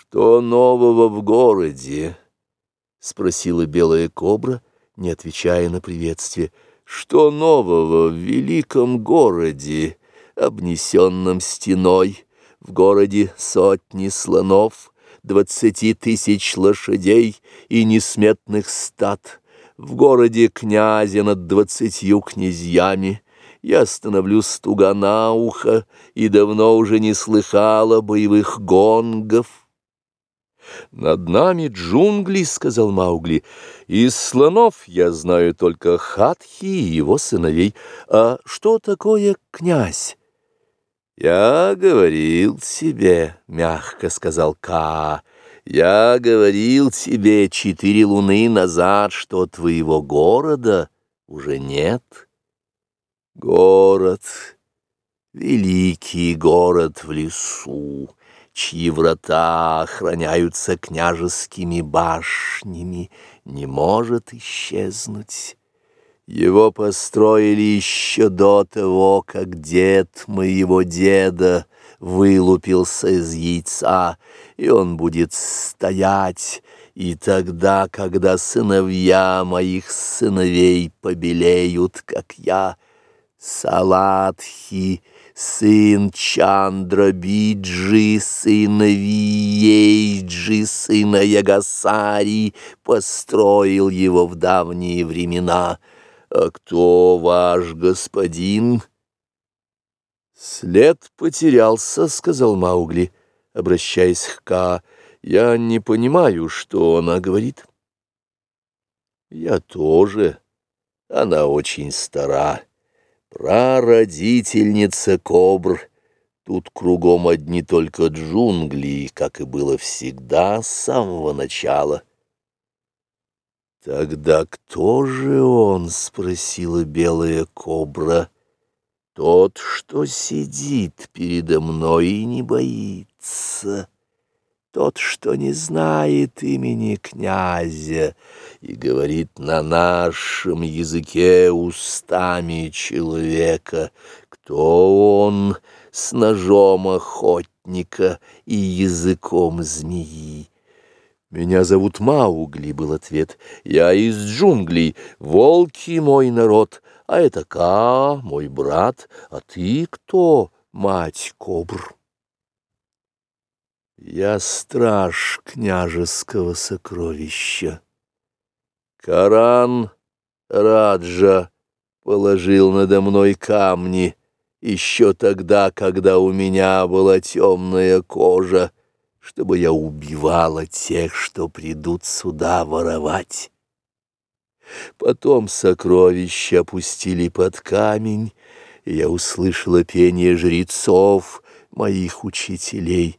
«Что нового в городе?» — спросила белая кобра, не отвечая на приветствие. «Что нового в великом городе, обнесенном стеной, в городе сотни слонов, двадцати тысяч лошадей и несметных стад, в городе князя над двадцатью князьями?» Я становлюсь туга на ухо и давно уже не слыхала боевых гонгов. «Над нами джунгли», — сказал Маугли. «Из слонов я знаю только Хатхи и его сыновей. А что такое князь?» «Я говорил тебе», — мягко сказал Ка, — «я говорил тебе четыре луны назад, что твоего города уже нет». «Город, великий город в лесу» чьи врата охраняются княжескими башнями, не может исчезнуть. Его построили еще до того, как дед моего деда вылупился из яйца, и он будет стоять, и тогда, когда сыновья моих сыновей побелеют, как я, Салатхи — сын Чандра Биджи, сына Виейджи, сына Ягасари, построил его в давние времена. А кто ваш господин? След потерялся, сказал Маугли, обращаясь к Ка. Я не понимаю, что она говорит. Я тоже. Она очень стара. Прародительница кобр. Тут кругом одни только джунгли, как и было всегда с самого начала. «Тогда кто же он?» — спросила белая кобра. «Тот, что сидит передо мной и не боится» тот, что не знает имени князя и говорит на нашем языке устами человека, кто он с ножом охотника и языком змеи. «Меня зовут Маугли», — был ответ. «Я из джунглей, волки мой народ, а это Ка, мой брат, а ты кто, мать кобр?» Я страж княжеского сокровища. Коран Раджа положил надо мной камни еще тогда, когда у меня была темная кожа, чтобы я убивала тех, что придут сюда воровать. Потом сокровища опустили под камень, и я услышала пение жрецов, моих учителей.